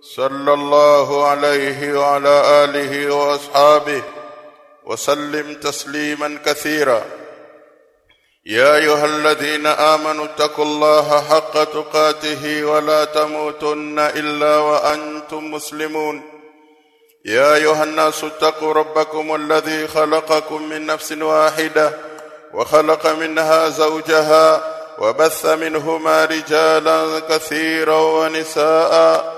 صلى الله عليه وعلى آله وأصحابه وسلم تسليما كثيرا. يا أيها الذين آمنوا اتقوا الله حق تقاته ولا تموتن إلا وأنتم مسلمون. يا أيها الناس اتقوا ربكم الذي خلقكم من نفس واحدة وخلق منها زوجها وبث منهما رجالا كثيرا ونساء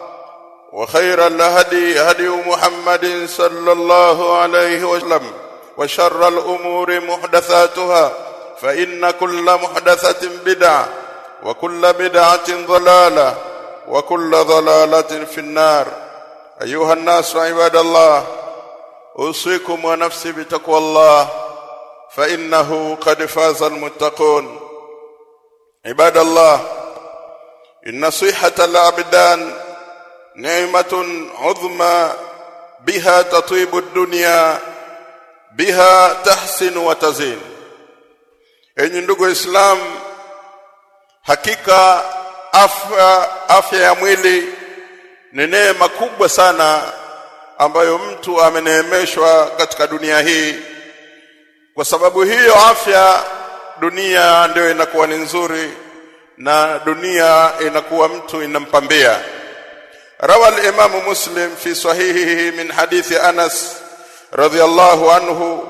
وخير الهدي هدي محمد صلى الله عليه وسلم وشر الأمور محدثاتها فإن كل محدثة بدعة وكل بدعة ضلالة وكل ضلالة في النار. أيها الناس عباد الله أوصيكم ونفسي بتقوى الله فإنه قد فاز المتقون. عباد الله إن صيحة الابدان نعمه عظمى بها تطيب الدنيا بها تحسن وتزين enyi ndugu islam hakika afya afya ya mwili ni neema kubwa sana ambayo mtu ameneemeshwa katika dunia hii kwa sababu hiyo afya dunia ndio inakuwa ni nzuri na dunia inakuwa mtu inampambia روى الإمام مسلم في صحيحه من حديث أنس رضي الله عنه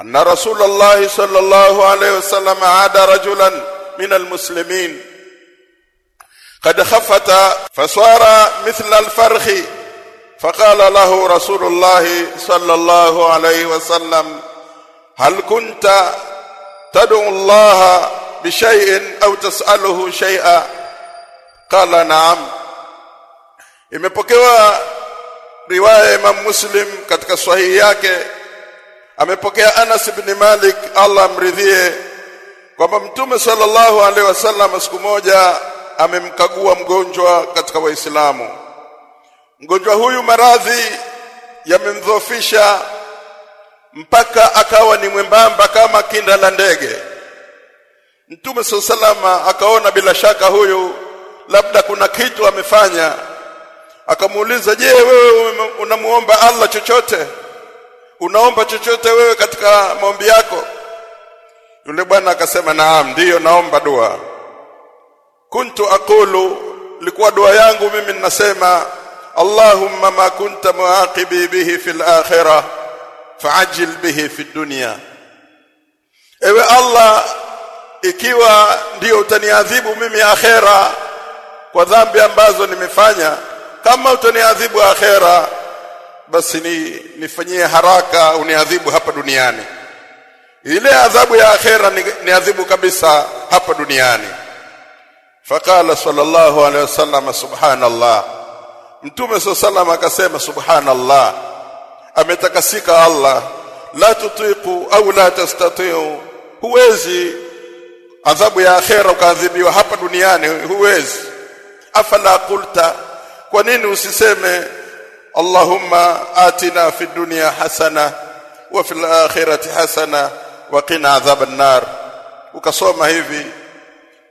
أن رسول الله صلى الله عليه وسلم عاد رجلا من المسلمين. قد خفت فصار مثل الفرخ فقال له رسول الله صلى الله عليه وسلم هل كنت تدعو الله بشيء أو تسأله شيئا؟ قال نعم. Imepokewa riwaya ya Imam Muslim katika sahihi yake. Amepokea Anas ibn Malik Allah amridhie kwamba Mtume sallallahu alaihi wasallam siku moja amemkagua mgonjwa katika Waislamu. Mgonjwa huyu maradhi yamemdhofisha mpaka akawa ni mwembamba kama kinda la ndege. Mtume sallallahu alaihi wasallam akaona bila shaka huyu labda kuna kitu amefanya akamuuliza je wewe unamuomba Allah chochote? Unaomba chochote wewe katika maombi yako? Yule bwana akasema naam ndiyo naomba dua. Kuntu aqulu likuwa dua yangu mimi ninasema Allahumma ma kunta muaqibi bihi fil akhirah fa'ajil bihi fid dunya. Ewe Allah ikiwa ndiyo utaniadhibu mimi akhera kwa dhambi ambazo nimefanya kama utaniadhibu akhera basi ni nifanyie haraka uniadhibu hapa duniani. Ile adhabu ya akhera ni, ni adhibu kabisa hapa duniani. Faqala sallallahu alaihi wasallam subhanallah. Mtume sallallahu akasema subhanallah. Ametakasika Allah. La tutiqu au la tastati'u. Huwezi. Adhabu ya akhera ukaadhibiwa hapa duniani huwezi. Afala qulta kwa nini usiseme Allahumma atina fi dunya hasana wa fil akhirati hasana wa qina adhaban nar. Ukasoma hivi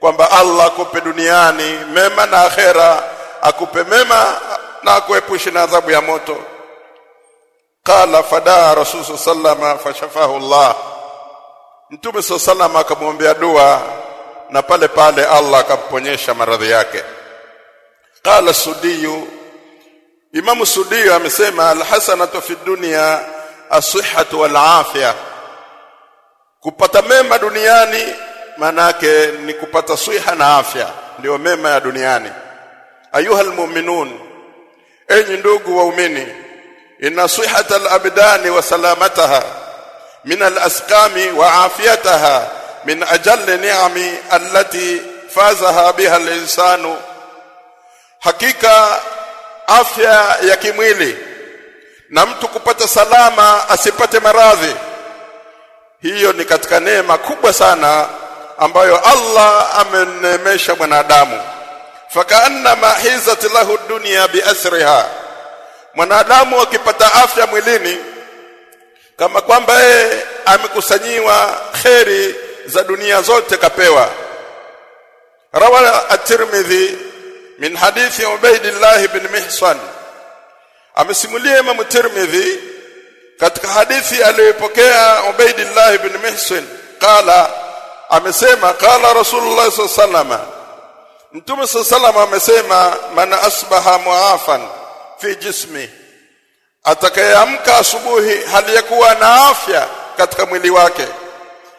kwamba Allah akupe duniani mema na akhera akupe mema na akuepushe na adhabu ya moto. Qala fadaa rasul sallama fashafahu Allah. Mtume sallama akamwombea dua na pale pale Allah akamponyesha maradhi yake qala sudiyu Imam Sudi amesema alhasanatu fi dunya asihhatu wal afya kupata mema duniani manake ni kupata siha na afya ndio mema ya duniani ayuha almu'minun enyi ndugu waumini inna sihhata al-abdani wa salamataha min al-asqami wa afiyataha min ajalli ni'ami allati fazaha biha al-insanu hakika afya ya kimwili na mtu kupata salama asipate maradhi. Hiyo ni katika neema kubwa sana ambayo Allah ameneemesha mwanadamu. Fakaanna mahizat lahu dunya biasriha mwanadamu akipata afya mwilini kama kwamba yeye amekusanyiwa kheri za dunia zote kapewa. Rawa at-tirmidhi min hadithi ubaidillah ibn mihsan amesimulia imam tirmidhi katika hadithi aliyopokea ubaidillah ibn mihsan qala amesema qala rasulullah sallallahu alaihi wasallam mtume sallallahu amesema man asbaha muafan fi jismi atakayeamka asubuhi hali ya kuwa na afya katika mwili wake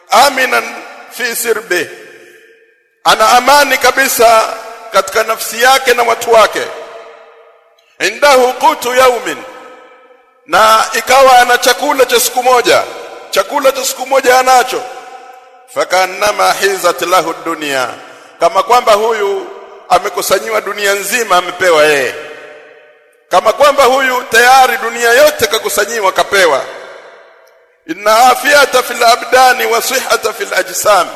aminan fi sirbi ana amani kabisa katika nafsi yake na watu wake. Indahu qutu yaumin. Na ikawa ana chakula cha siku moja. Chakula cha siku moja anacho. Fakanama hizat lahu dunia. Kama kwamba huyu amekusanyiwa dunia nzima amepewa yeye. Kama kwamba huyu tayari dunia yote kakusanyiwa kapewa. Inna afiyata fil abdani wa sihhata fil ajsam.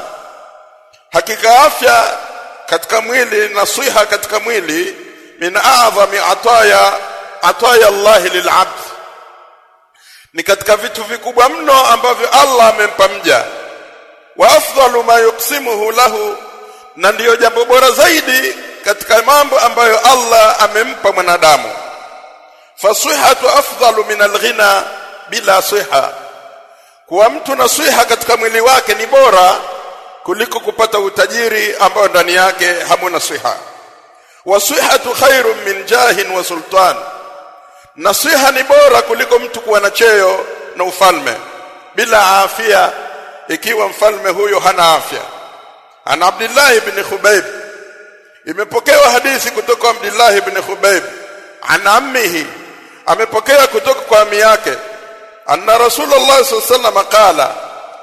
Hakika afya katika mwili na siha katika mwili min a'zami ataya ataya Allah lil'abd. Ni katika vitu vikubwa mno ambavyo Allah amempa mja. Wa afdalu ma yuqsimuhu lahu na ndiyo jambo bora zaidi katika mambo ambayo Allah amempa mwanadamu. Fasihatu afdalu min alghina bila siha. Kuwa mtu na siha katika mwili wake ni bora kuliko kupata utajiri ambao ndani yake hamuna siha wasihatu khairu min jahin wa sultan. Nasiha ni bora kuliko mtu kuwa na cheo na ufalme. Bila afya ikiwa mfalme huyo hana afya ana Abdullah ibn Khubayb. Imepokewa hadithi kutoka Abdullah ibn Khubayb. Ana ammihi. Amepokea kutoka kwa ami yake. Anna Rasulullah sallallahu alaihi wasallam qala.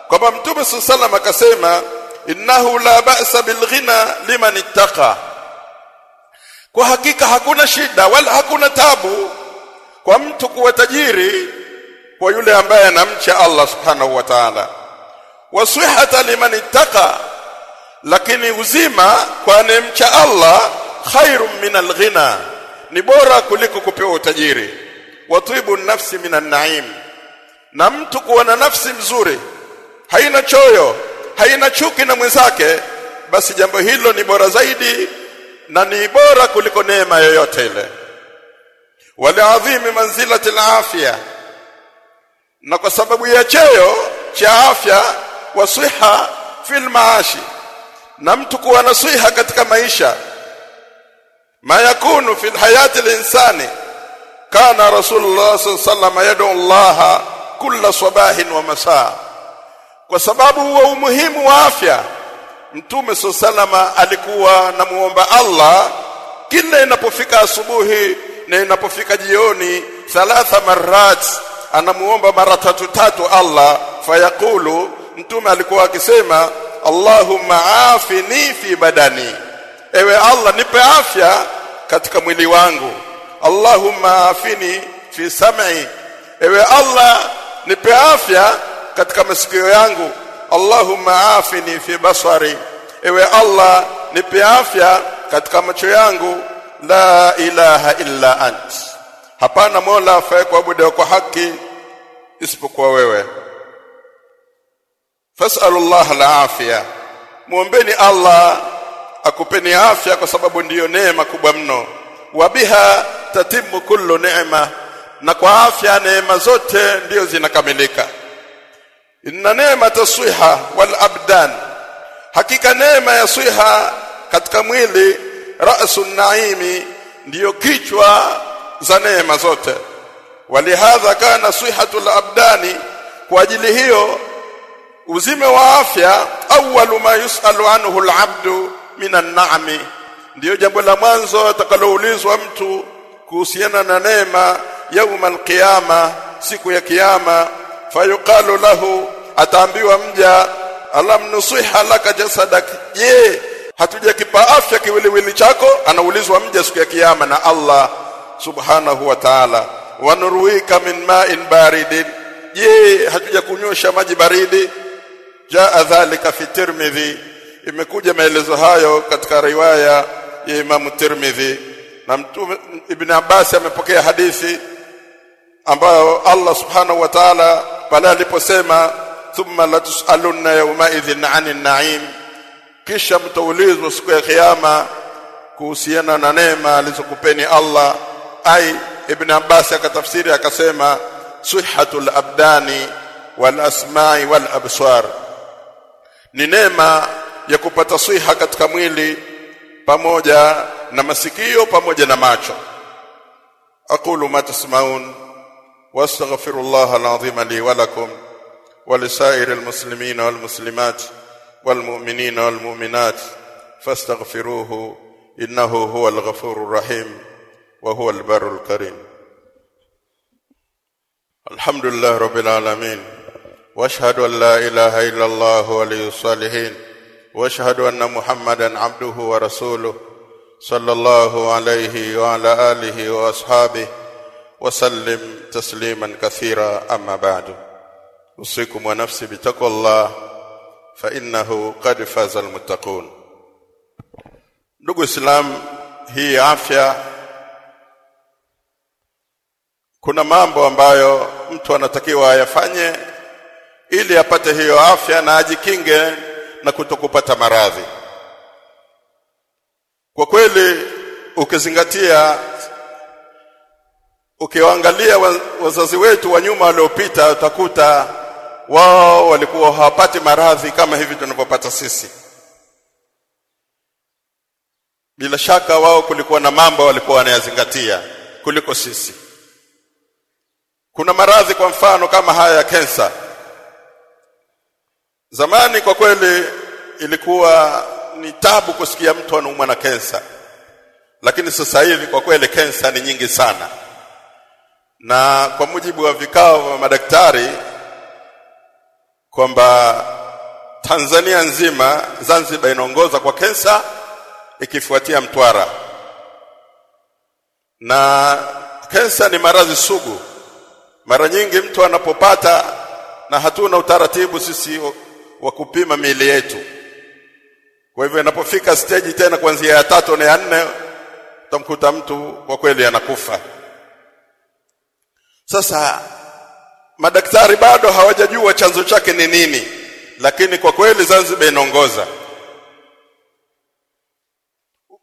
Kwamba mtume sallallahu alaihi wasallam akasema innahu la ba'sa bil ghina liman ittaqa. Kwa hakika hakuna shida wala hakuna tabu kwa mtu kuwa tajiri kwa yule ambaye anamcha Allah subhanahu wa ta'ala. Wasihata liman ittaqa lakini uzima kwa anemcha Allah khairum min alghina ni bora kuliko kupewa utajiri. Watibu nafsi minan naim na mtu kuwa na nafsi mzuri haina choyo haina chuki na mwenzake basi jambo hilo ni bora zaidi na ni bora kuliko neema yoyote ile. Waliadhimi manzilati afya na kwa sababu ya cheo cha afya wa siha fil maashi na mtu kuwa na siha katika maisha ma yakunu fil hayati linsani kana rasulullah sallallahu alaihi wasallam yad'u Allah kulla sabahin wa masaa kwa sababu wa umuhimu wa afya mtume sallama alikuwa namuomba Allah kila inapofika asubuhi na inapofika jioni thalatha marat anamuomba mara tatu tatu Allah fayaqulu mtume alikuwa akisema Allahumma afini fi badani. Ewe Allah nipe afya katika mwili wangu. Allahumma afini fi sam'i. Ewe Allah nipe afya katika masikio yangu Allahumma afini fi basari. Ewe Allah nipe afya katika macho yangu. La ilaha illa ant. Hapana mola afaye kuabudiwa kwa haki isipokuwa wewe. Fasalullah alafia muombeni Allah akupeni afya kwa sababu ndiyo neema kubwa mno. Wabiha tatimu kullu neema. Na kwa afya neema zote ndiyo zinakamilika inna neema taswiha wal abdan. Hakika neema ya swiha katika mwili rasu naimi ndiyo kichwa za neema zote. Walihadha kana swihatul abdani kwa ajili hiyo uzime wa afya awwalu ma yusalu anhu alabdu minan na'ami ndiyo jambo la mwanzo atakaloulizwa mtu kuhusiana na neema yauma alqiyama siku ya kiyama. Fayuqalu lahu ataambiwa mja alam nusiha laka jasadak. Je hatujakipa afya kiwiliwili chako? Anaulizwa mja siku ya kiyama na Allah subhanahu wa ta'ala. Wanurwika min ma'in baridin. Je hatujakunyosha maji baridi? Jaa dhalika fi tirmidhi. Imekuja maelezo hayo katika riwaya ya Imam Tirmidhi. Na mtume Ibn Abbas amepokea hadithi ambayo Allah subhanahu wa ta'ala pale aliposema thumma latusalunna yawmaidhin idhin 'anil na'im. Kisha mtaulizwa siku ya kiyama kuhusiana na neema alizokupeni Allah. Ai Ibn Abbas akatafsiri akasema sihhatul abdani wal asma'i wal absar. Ni neema ya kupata siha katika mwili pamoja na masikio pamoja na macho. Aqulu ma tasmaun wastaghfirullah alazim li wa lakum ولسائر المسلمين والمسلمات والمؤمنين والمؤمنات فاستغفروه إنه هو الغفور الرحيم وهو البر الكريم. الحمد لله رب العالمين وأشهد أن لا إله إلا الله ولي الصالحين وأشهد أن محمدا عبده ورسوله صلى الله عليه وعلى آله وأصحابه وسلم تسليما كثيرا أما بعد. usikum wa nafsi bitaqwallah fa innahu qad faza almuttaqun. Ndugu islam hii afya kuna mambo ambayo mtu anatakiwa ayafanye ili apate hiyo afya na ajikinge na kutokupata maradhi. Kwa kweli ukizingatia ukiwaangalia wazazi wetu wa nyuma waliopita utakuta wao walikuwa hawapati maradhi kama hivi tunavyopata sisi. Bila shaka wao kulikuwa na mambo walikuwa wanayazingatia kuliko sisi. Kuna maradhi kwa mfano kama haya ya kensa zamani kwa kweli ilikuwa ni tabu kusikia mtu anaumwa na kensa lakini sasa hivi kwa kweli kensa ni nyingi sana. Na kwa mujibu wa vikao vya madaktari kwamba Tanzania nzima Zanzibar inaongoza kwa kensa ikifuatia Mtwara. Na kensa ni maradhi sugu. Mara nyingi mtu anapopata na hatuna utaratibu sisi wa kupima miili yetu. Kwa hivyo inapofika stage tena kuanzia ya tatu na ya nne utamkuta mtu kwa kweli anakufa. Sasa madaktari bado hawajajua chanzo chake ni nini lakini kwa kweli Zanzibar inaongoza.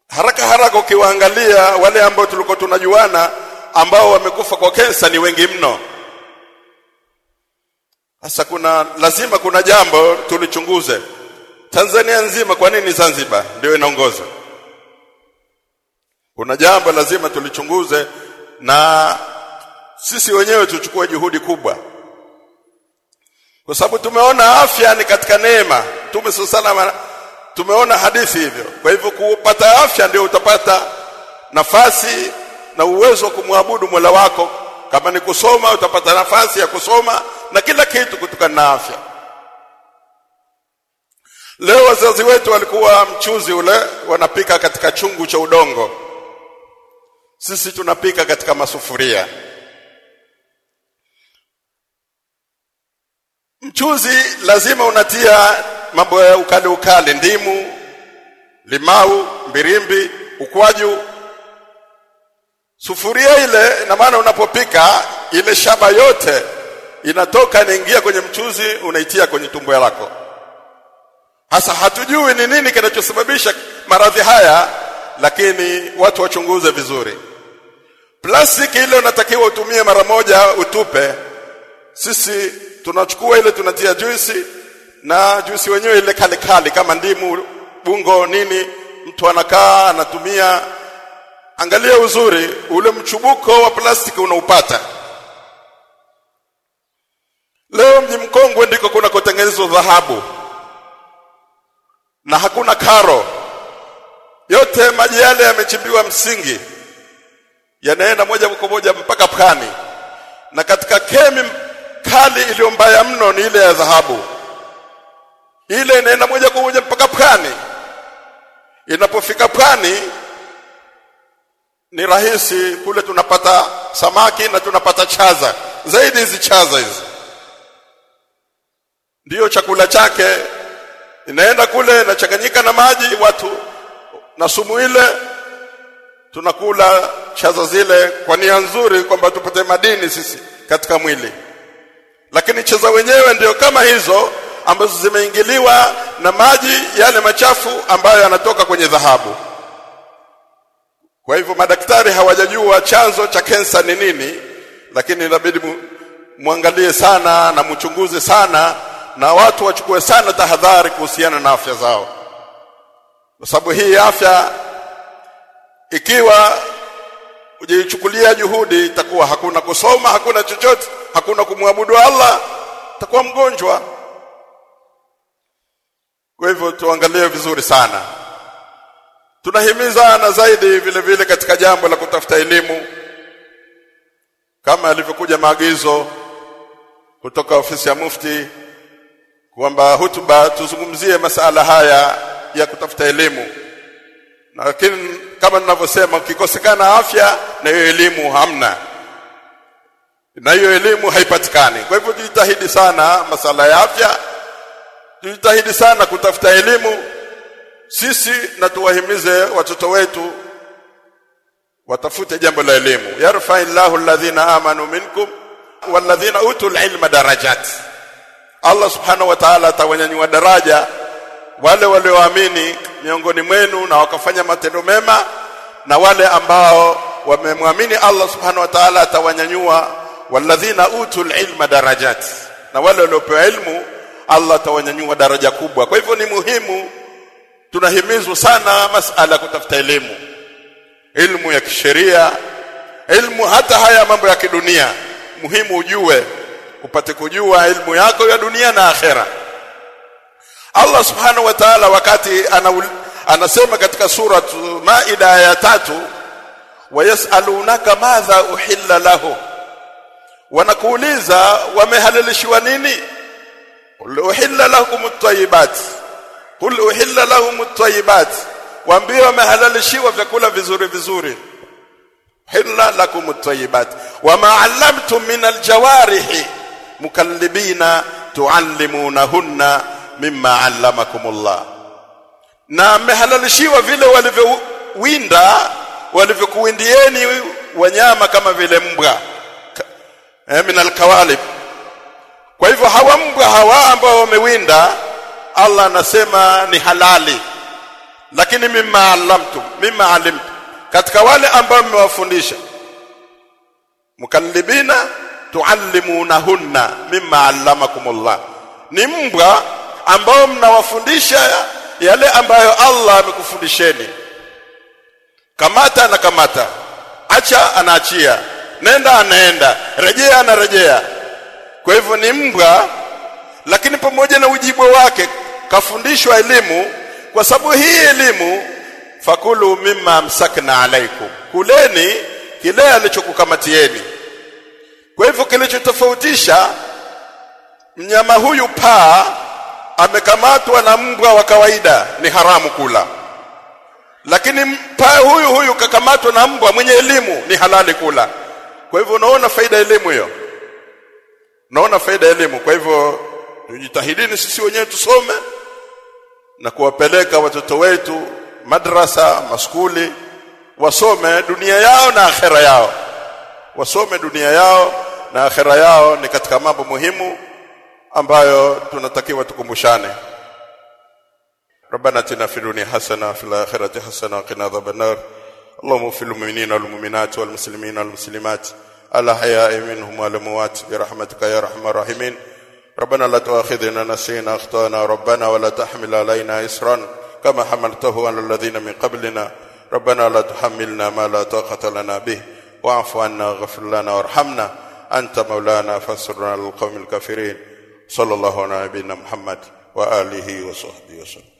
Haraka haraka ukiwaangalia wale ambao tulikuwa tunajuana ambao wamekufa kwa kensa ni wengi mno. Sasa kuna lazima kuna jambo tulichunguze. Tanzania nzima kwa nini Zanzibar ndio inaongoza? Kuna jambo lazima tulichunguze na sisi wenyewe tuchukue juhudi kubwa. Kwa sababu tumeona afya ni katika neema. Mtume sallallahu tumeona hadithi hivyo. Kwa hivyo kupata afya ndio utapata nafasi na uwezo wa kumwabudu Mola wako. Kama ni kusoma utapata nafasi ya kusoma na kila kitu kutokana na afya. Leo wazazi wetu walikuwa mchuzi ule wanapika katika chungu cha udongo. Sisi tunapika katika masufuria mchuzi lazima unatia mambo ya ukali ukali ndimu limau mbirimbi ukwaju. Sufuria ile na maana unapopika ile shaba yote inatoka inaingia kwenye mchuzi unaitia kwenye tumbo lako. Hasa hatujui ni nini kinachosababisha maradhi haya lakini watu wachunguze vizuri. Plastiki ile unatakiwa utumie mara moja utupe. Sisi tunachukua ile tunatia juisi na juisi wenyewe ile kale kale kama ndimu bungo nini. Mtu anakaa anatumia. Angalia uzuri ule mchubuko wa plastiki unaupata. Leo mji mkongwe ndiko kunakotengenezwa dhahabu. Na hakuna karo. Yote maji yale yamechimbiwa msingi. Yanaenda moja kwa moja mpaka pwani. Na katika kemi kali iliyo mbaya mno ni ile ya dhahabu. Ile inaenda moja kwa moja mpaka pwani. Inapofika pwani ni rahisi kule tunapata samaki na tunapata chaza. Zaidi hizi chaza hizi. Ndiyo chakula chake. Inaenda kule inachanganyika na maji watu na sumu ile. Tunakula chaza zile kwa nia nzuri kwamba tupate madini sisi katika mwili lakini cheza wenyewe ndio kama hizo ambazo zimeingiliwa na maji yale machafu ambayo yanatoka kwenye dhahabu. Kwa hivyo madaktari hawajajua chanzo cha kensa ni nini lakini inabidi muangalie sana na mchunguze sana na watu wachukue sana tahadhari kuhusiana na afya zao. Kwa sababu hii afya ikiwa ujichukulia juhudi itakuwa hakuna kusoma hakuna chochote hakuna kumwabudu Allah atakuwa mgonjwa. Kwa hivyo tuangalie vizuri sana. Tunahimiza na zaidi vile vile katika jambo la kutafuta elimu kama alivyokuja maagizo kutoka ofisi ya mufti kwamba hutuba tuzungumzie masala haya ya kutafuta elimu. Lakini kama ninavyosema ukikosekana afya na hiyo elimu hamna na hiyo elimu haipatikani. Kwa hivyo tujitahidi sana masala ya afya tujitahidi sana kutafuta elimu sisi na tuwahimize watoto wetu watafute jambo la elimu. Yarfa illahu alladhina amanu minkum walladhina utul ilma darajat. Allah subhanahu wa ta'ala atawanyanyua daraja wale walioamini miongoni mwenu na wakafanya matendo mema na wale ambao wamemwamini Allah subhanahu wa ta'ala atawanyanyua walladhina utul ilma darajat. Na wale waliopewa ilmu Allah atawanyanyua daraja kubwa. Kwa hivyo ni muhimu tunahimizwa sana masala kutafuta elimu. Ilmu ya kisheria ilmu hata haya mambo ya kidunia. Muhimu ujue upate kujua ilmu yako ya dunia na akhera. Allah subhanahu wa ta'ala wakati ana, anasema katika sura Maida ya tatu wayasalunaka madha uhilla lahu wanakuuliza wamehalalishiwa nini? Qul uhilla lakum at-tayyibat. Qul uhilla lahum at-tayyibat. Waambie wamehalalishiwa vyakula vizuri vizuri. Hilla lakum at-tayyibat. Wama 'allamtum min al-jawarih mukallibina tuallimunahunna mimma 'allamakumullah. Na amehalalishiwa vile walivyowinda walivyokuwindieni wanyama kama vile mbwa eh, min alqawalib kwa hivyo hawa mbwa hawa ambao wamewinda Allah anasema ni halali. Lakini mimma alamtum mimma alimtum katika wale ambao mmewafundisha. Mukallibina tuallimunahunna mimma allamakumullah. Ni mbwa ambao mnawafundisha yale ambayo Allah amekufundisheni. Kamata na kamata. Acha anaachia nenda anaenda rejea anarejea kwa hivyo ni mbwa lakini pamoja na ujibwa wake kafundishwa elimu. Kwa sababu hii elimu fakulu mimma msakna alaikum kuleni kile alichokukamatieni kwa hivyo kilichotofautisha mnyama huyu paa amekamatwa na mbwa wa kawaida ni haramu kula. Lakini paa huyu huyu kakamatwa na mbwa mwenye elimu ni halali kula kwa hivyo unaona faida elimu hiyo unaona faida elimu kwa hivyo tujitahidini sisi wenyewe tusome na kuwapeleka watoto wetu madrasa maskuli wasome dunia yao na akhera yao wasome dunia yao na akhera yao ni katika mambo muhimu ambayo tunatakiwa tukumbushane ربنا اتنا في الدنيا حسنه وفي الاخره حسنه وقنا عذاب النار اللهم اغفر للمؤمنين والمؤمنات والمسلمين والمسلمات الأحياء منهم والاموات برحمتك يا أرحم الراحمين. ربنا لا تؤاخذنا نسينا أخطأنا ربنا ولا تحمل علينا اسرا كما حملته على الذين من قبلنا. ربنا لا تحملنا ما لا طاقة لنا به. واعف عنا واغفر لنا وارحمنا. أنت مولانا فانصرنا على القوم الكافرين. صلى الله على نبينا محمد وآله وصحبه وسلم.